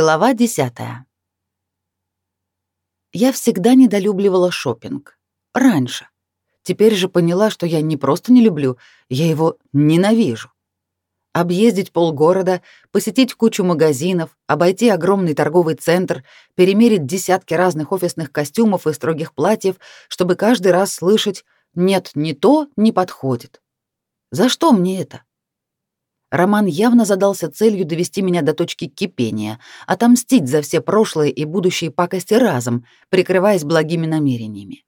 Глава 10. Я всегда недолюбливала шопинг. Раньше. Теперь же поняла, что я не просто не люблю, я его ненавижу. Объездить полгорода, посетить кучу магазинов, обойти огромный торговый центр, перемерить десятки разных офисных костюмов и строгих платьев, чтобы каждый раз слышать «нет, не то, не подходит». За что мне это? Роман явно задался целью довести меня до точки кипения, отомстить за все прошлые и будущие пакости разом, прикрываясь благими намерениями.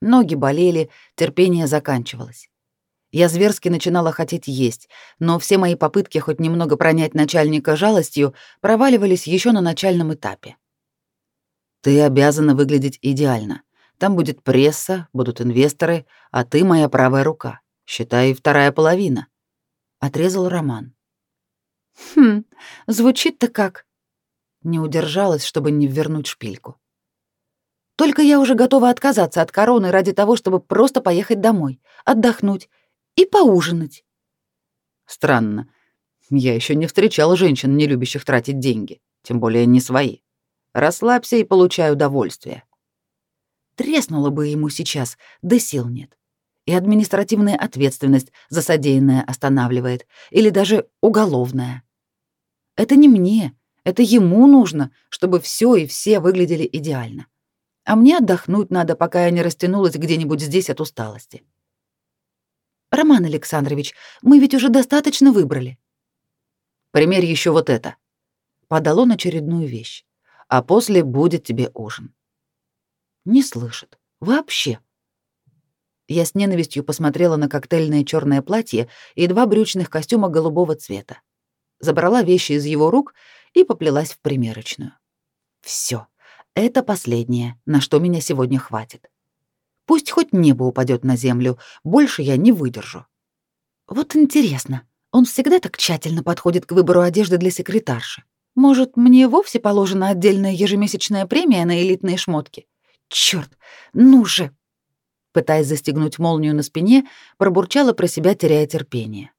Ноги болели, терпение заканчивалось. Я зверски начинала хотеть есть, но все мои попытки хоть немного пронять начальника жалостью проваливались еще на начальном этапе. Ты обязана выглядеть идеально. Там будет пресса, будут инвесторы, а ты моя правая рука. Считай, вторая половина отрезал Роман. Хм, звучит-то как. Не удержалась, чтобы не вернуть шпильку. Только я уже готова отказаться от короны ради того, чтобы просто поехать домой, отдохнуть и поужинать. Странно. Я еще не встречал женщин, не любящих тратить деньги, тем более не свои. Расслабься и получай удовольствие. Треснуло бы ему сейчас, да сил нет и административная ответственность за содеянное останавливает, или даже уголовная. Это не мне, это ему нужно, чтобы все и все выглядели идеально. А мне отдохнуть надо, пока я не растянулась где-нибудь здесь от усталости. Роман Александрович, мы ведь уже достаточно выбрали. Примерь еще вот это. Подал он очередную вещь. А после будет тебе ужин. Не слышит. Вообще. Я с ненавистью посмотрела на коктейльное черное платье и два брючных костюма голубого цвета. Забрала вещи из его рук и поплелась в примерочную. Все, это последнее, на что меня сегодня хватит. Пусть хоть небо упадет на землю, больше я не выдержу. Вот интересно, он всегда так тщательно подходит к выбору одежды для секретарши. Может, мне вовсе положена отдельная ежемесячная премия на элитные шмотки? Черт, ну же! Пытаясь застегнуть молнию на спине, пробурчала про себя, теряя терпение.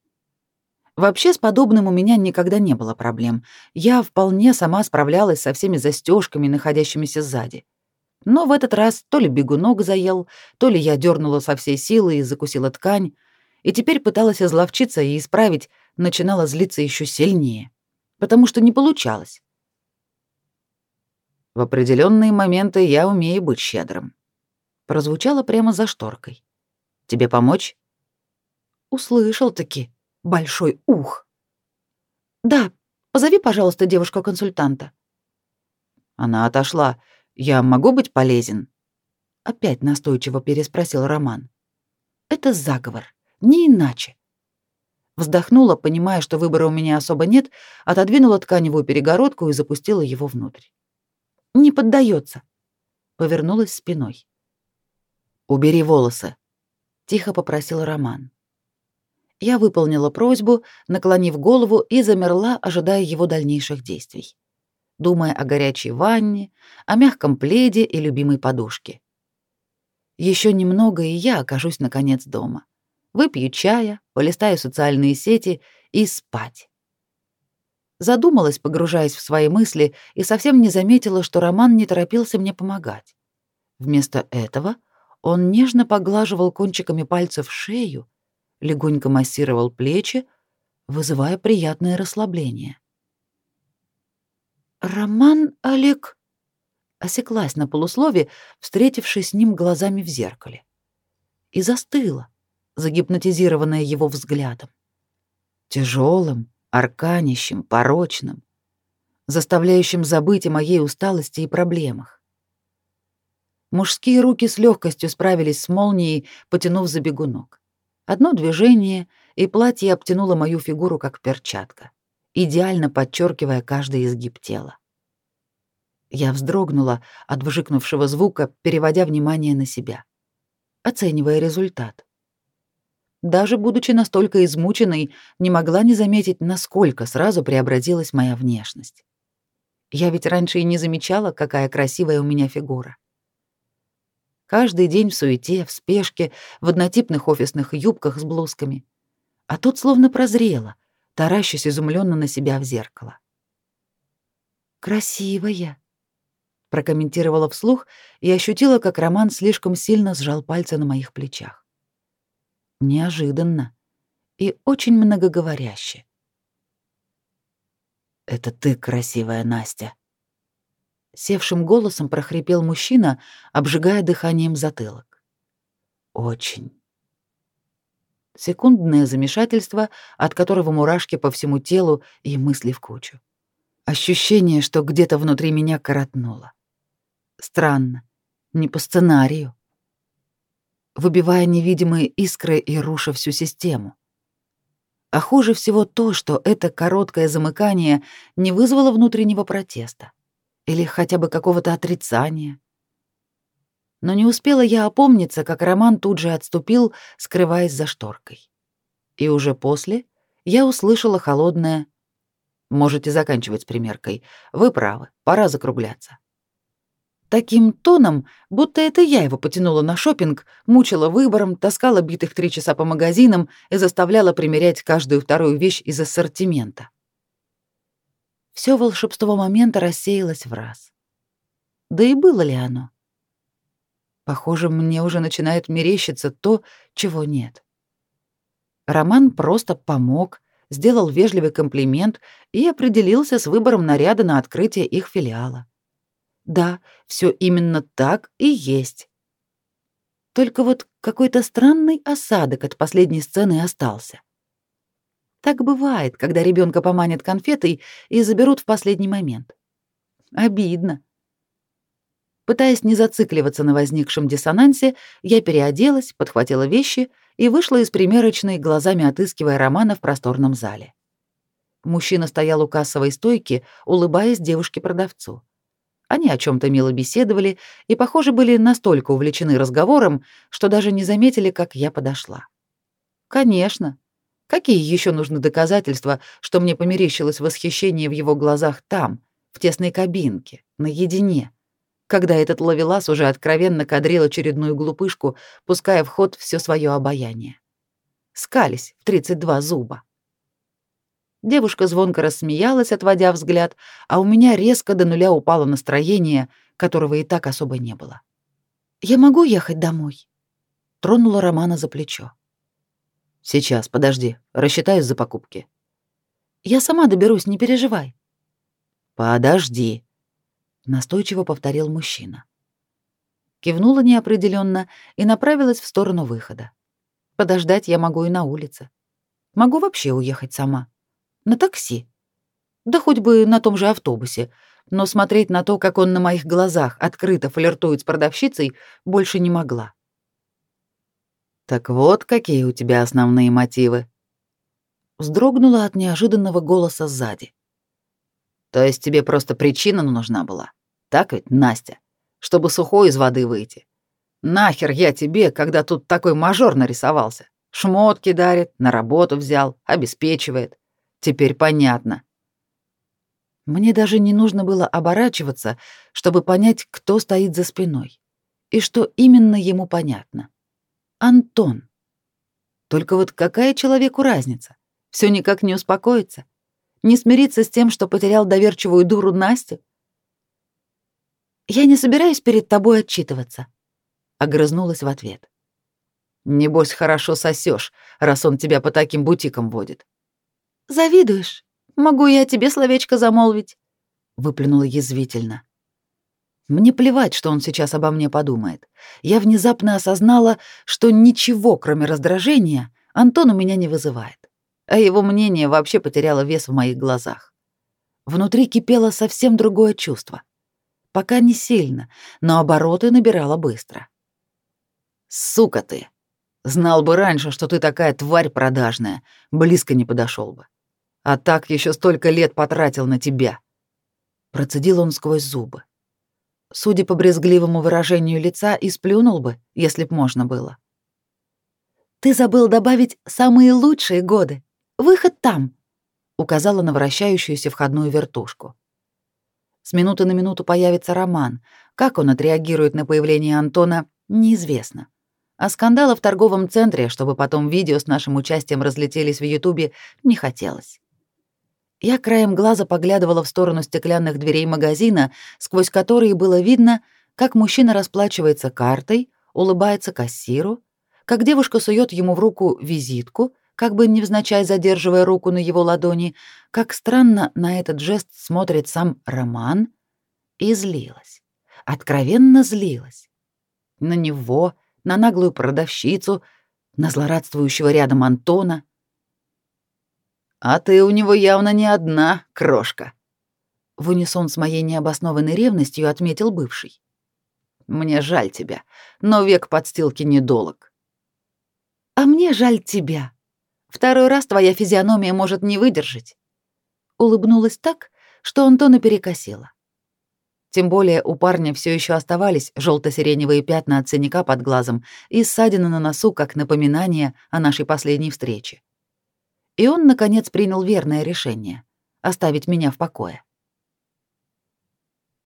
Вообще с подобным у меня никогда не было проблем. Я вполне сама справлялась со всеми застежками, находящимися сзади. Но в этот раз то ли бегунок заел, то ли я дернула со всей силы и закусила ткань, и теперь пыталась изловчиться и исправить, начинала злиться еще сильнее, потому что не получалось. В определенные моменты я умею быть щедрым прозвучало прямо за шторкой. «Тебе помочь?» Услышал-таки. Большой ух. «Да, позови, пожалуйста, девушку-консультанта». Она отошла. «Я могу быть полезен?» Опять настойчиво переспросил Роман. «Это заговор, не иначе». Вздохнула, понимая, что выбора у меня особо нет, отодвинула тканевую перегородку и запустила его внутрь. «Не поддается. Повернулась спиной. «Убери волосы», — тихо попросил Роман. Я выполнила просьбу, наклонив голову и замерла, ожидая его дальнейших действий, думая о горячей ванне, о мягком пледе и любимой подушке. Еще немного, и я окажусь наконец дома. Выпью чая, полистаю социальные сети и спать. Задумалась, погружаясь в свои мысли, и совсем не заметила, что Роман не торопился мне помогать. Вместо этого — он нежно поглаживал кончиками пальцев шею, легонько массировал плечи, вызывая приятное расслабление. «Роман Олег...» Осеклась на полуслове, встретившись с ним глазами в зеркале. И застыла, загипнотизированная его взглядом. Тяжелым, арканищем, порочным, заставляющим забыть о моей усталости и проблемах. Мужские руки с легкостью справились с молнией, потянув за бегунок. Одно движение, и платье обтянуло мою фигуру как перчатка, идеально подчеркивая каждый изгиб тела. Я вздрогнула от вжикнувшего звука, переводя внимание на себя, оценивая результат. Даже будучи настолько измученной, не могла не заметить, насколько сразу преобразилась моя внешность. Я ведь раньше и не замечала, какая красивая у меня фигура. Каждый день в суете, в спешке, в однотипных офисных юбках с блузками. А тут словно прозрела, таращась изумленно на себя в зеркало. Красивая, прокомментировала вслух и ощутила, как Роман слишком сильно сжал пальцы на моих плечах. Неожиданно и очень многоговоряще. Это ты красивая, Настя. Севшим голосом прохрипел мужчина, обжигая дыханием затылок. Очень. Секундное замешательство, от которого мурашки по всему телу и мысли в кучу. Ощущение, что где-то внутри меня коротнуло. Странно, не по сценарию. Выбивая невидимые искры и руша всю систему. А хуже всего то, что это короткое замыкание не вызвало внутреннего протеста или хотя бы какого-то отрицания. Но не успела я опомниться, как Роман тут же отступил, скрываясь за шторкой. И уже после я услышала холодное «Можете заканчивать с примеркой. Вы правы, пора закругляться». Таким тоном, будто это я его потянула на шопинг, мучила выбором, таскала битых три часа по магазинам и заставляла примерять каждую вторую вещь из ассортимента. Все волшебство момента рассеялось в раз. Да и было ли оно? Похоже, мне уже начинает мерещиться то, чего нет. Роман просто помог, сделал вежливый комплимент и определился с выбором наряда на открытие их филиала. Да, все именно так и есть. Только вот какой-то странный осадок от последней сцены остался. Так бывает, когда ребенка поманят конфетой и заберут в последний момент. Обидно. Пытаясь не зацикливаться на возникшем диссонансе, я переоделась, подхватила вещи и вышла из примерочной, глазами отыскивая Романа в просторном зале. Мужчина стоял у кассовой стойки, улыбаясь девушке-продавцу. Они о чем то мило беседовали и, похоже, были настолько увлечены разговором, что даже не заметили, как я подошла. Конечно. Какие еще нужны доказательства, что мне померещилось восхищение в его глазах там, в тесной кабинке, наедине, когда этот ловелас уже откровенно кадрил очередную глупышку, пуская в ход все свое обаяние. Скались в 32 зуба. Девушка звонко рассмеялась, отводя взгляд, а у меня резко до нуля упало настроение, которого и так особо не было. «Я могу ехать домой?» Тронула Романа за плечо. «Сейчас, подожди, рассчитаюсь за покупки». «Я сама доберусь, не переживай». «Подожди», — настойчиво повторил мужчина. Кивнула неопределенно и направилась в сторону выхода. Подождать я могу и на улице. Могу вообще уехать сама. На такси. Да хоть бы на том же автобусе. Но смотреть на то, как он на моих глазах открыто флиртует с продавщицей, больше не могла. «Так вот, какие у тебя основные мотивы?» Вздрогнула от неожиданного голоса сзади. «То есть тебе просто причина нужна была? Так ведь, Настя? Чтобы сухой из воды выйти. Нахер я тебе, когда тут такой мажор нарисовался? Шмотки дарит, на работу взял, обеспечивает. Теперь понятно. Мне даже не нужно было оборачиваться, чтобы понять, кто стоит за спиной и что именно ему понятно. Антон. Только вот какая человеку разница? Все никак не успокоится. Не смириться с тем, что потерял доверчивую дуру Настю? Я не собираюсь перед тобой отчитываться, огрызнулась в ответ. Небось, хорошо сосешь, раз он тебя по таким бутикам водит. Завидуешь? Могу я тебе словечко замолвить?» Выплюнула язвительно. Мне плевать, что он сейчас обо мне подумает. Я внезапно осознала, что ничего, кроме раздражения, Антон у меня не вызывает. А его мнение вообще потеряло вес в моих глазах. Внутри кипело совсем другое чувство. Пока не сильно, но обороты набирало быстро. «Сука ты! Знал бы раньше, что ты такая тварь продажная, близко не подошел бы. А так еще столько лет потратил на тебя. Процедил он сквозь зубы. Судя по брезгливому выражению лица, и сплюнул бы, если б можно было. Ты забыл добавить самые лучшие годы. Выход там, указала на вращающуюся входную вертушку. С минуты на минуту появится Роман. Как он отреагирует на появление Антона, неизвестно. А скандала в торговом центре, чтобы потом видео с нашим участием разлетелись в Ютубе, не хотелось. Я краем глаза поглядывала в сторону стеклянных дверей магазина, сквозь которые было видно, как мужчина расплачивается картой, улыбается кассиру, как девушка сует ему в руку визитку, как бы невзначай задерживая руку на его ладони, как странно на этот жест смотрит сам Роман, и злилась. Откровенно злилась. На него, на наглую продавщицу, на злорадствующего рядом Антона. «А ты у него явно не одна, крошка», — в унисон с моей необоснованной ревностью отметил бывший. «Мне жаль тебя, но век подстилки недолог». «А мне жаль тебя. Второй раз твоя физиономия может не выдержать». Улыбнулась так, что Антона перекосила. Тем более у парня все еще оставались желто-сиреневые пятна от синяка под глазом и ссадина на носу как напоминание о нашей последней встрече. И он, наконец, принял верное решение — оставить меня в покое.